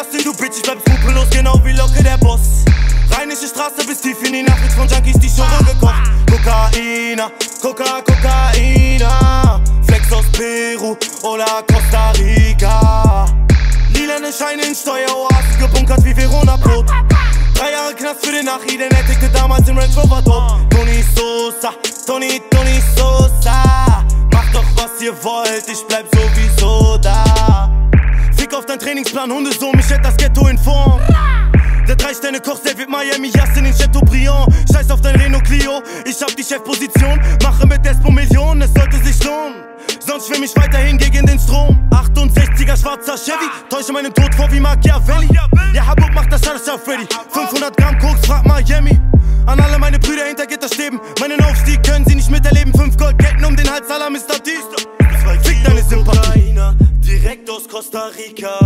Yassin, du Bitch, ich bleib skrupellos, genau wie Locke der Boss. Rheinische Straße bis tief in die Nacht, wird von Junkies die Schore gekocht. Kokaina, Coca, Kokaina. Flex aus Peru oder Costa Rica. Lilane Scheine in Steueroasen gebunkert wie Verona Brot. Drei Jahre Knast für den Nachhinein, er tickte damals im Range Rover tot. Tony Sosa, Tony, Tony Sosa. Macht doch was ihr wollt, ich bleib sowieso Trainingsplan, Hundesohn, mich hält das Ghetto in Form. Der Drei-Sterne-Koch, der wird Miami, Justin in Chateaubriand. Scheiß auf dein Renault Clio, ich hab die Chefposition. Mache mit Despo Millionen, es sollte sich lohnen. Sonst schwimm ich weiterhin gegen den Strom. 68er schwarzer Chevy, täusche meinen Tod vor wie Machiavelli. Ja, Habub macht das alles auf Freddy. 500 Gramm Koks, frag Miami. An alle meine Brüder hinter Gitterstäben. Meinen Aufstieg können sie nicht miterleben. Fünf Goldketten um den Hals aller Mr. D. Fick deine Sympathie. Direkt aus Costa Rica,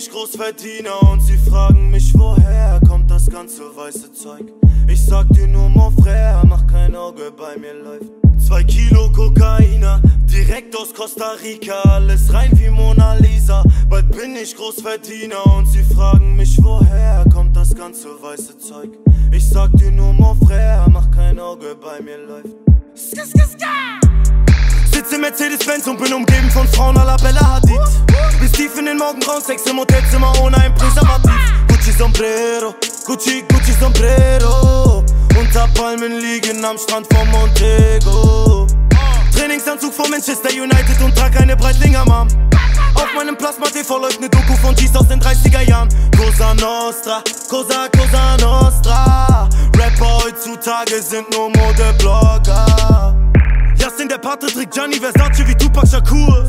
Ich Großverdiener und sie fragen mich, woher kommt das ganze weiße Zeug. Ich sag dir nur, mon frère, mach kein Auge, bei mir läuft. Zwei Kilo Kokainer, direkt aus Costa Rica, alles rein wie Mona Lisa. Bald bin ich Großverdiener und sie fragen mich, woher kommt das ganze weiße Zeug. Ich sag dir nur, mon frère, mach kein Auge, bei mir läuft. Sitze im Mercedes-Benz und bin umgeben von Frauen à la Bella Hadid. Bis tief in den Morgengrauen, Sex im Hotelzimmer ohne ein Präservativ. Gucci Sombrero, Gucci, Gucci Sombrero. Unter Palmen liegen am Strand von Montego. Trainingsanzug von Manchester United und trag eine Breitlinger Mom. Auf meinem Plasma-TV läuft ne Doku von G's aus den 30er Jahren. Cosa Nostra, Cosa, Cosa Nostra. Rapper heutzutage sind nur Modeblogger. Pate trägt Gianni Versace wie Tupac Shakur.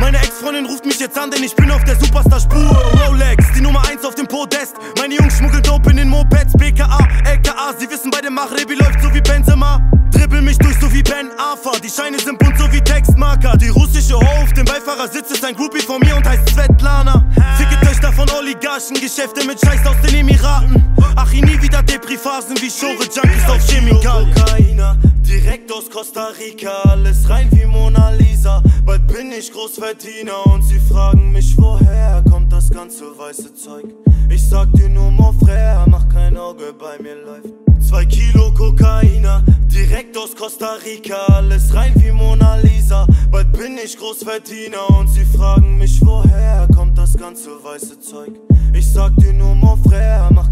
Meine Ex-Freundin ruft mich jetzt an, denn ich bin auf der Superstar-Spur. Rolex, die Nummer 1 auf dem Podest. Meine Jungs schmuggeln Dope in den Mopeds. BKA, LKA, sie wissen bei dem Machrebi läuft so wie Benzema. Dribbel mich durch so wie Ben Afa. Die Scheine sind bunt so wie Textmarker. Die russische Ho auf dem Beifahrersitz ist ein Groupie von mir und heißt Svetlana. Ficke Töchter von Oligarchen, Geschäfte mit Scheiß aus den Emiraten. Ach, nie wieder Depri-Phasen wie Schore Junkies auf Chemikalien. Direkt aus Costa Rica, alles rein wie Mona Lisa. Bald bin ich Großverdiener und sie fragen mich, woher kommt das ganze weiße Zeug. Ich sag dir nur, mon frère, mach kein Auge, bei mir läuft. Zwei Kilo Kokainer, direkt aus Costa Rica, alles rein wie Mona Lisa. Bald bin ich Großverdiener und sie fragen mich, woher kommt das ganze weiße Zeug. Ich sag dir nur, mon frère, mach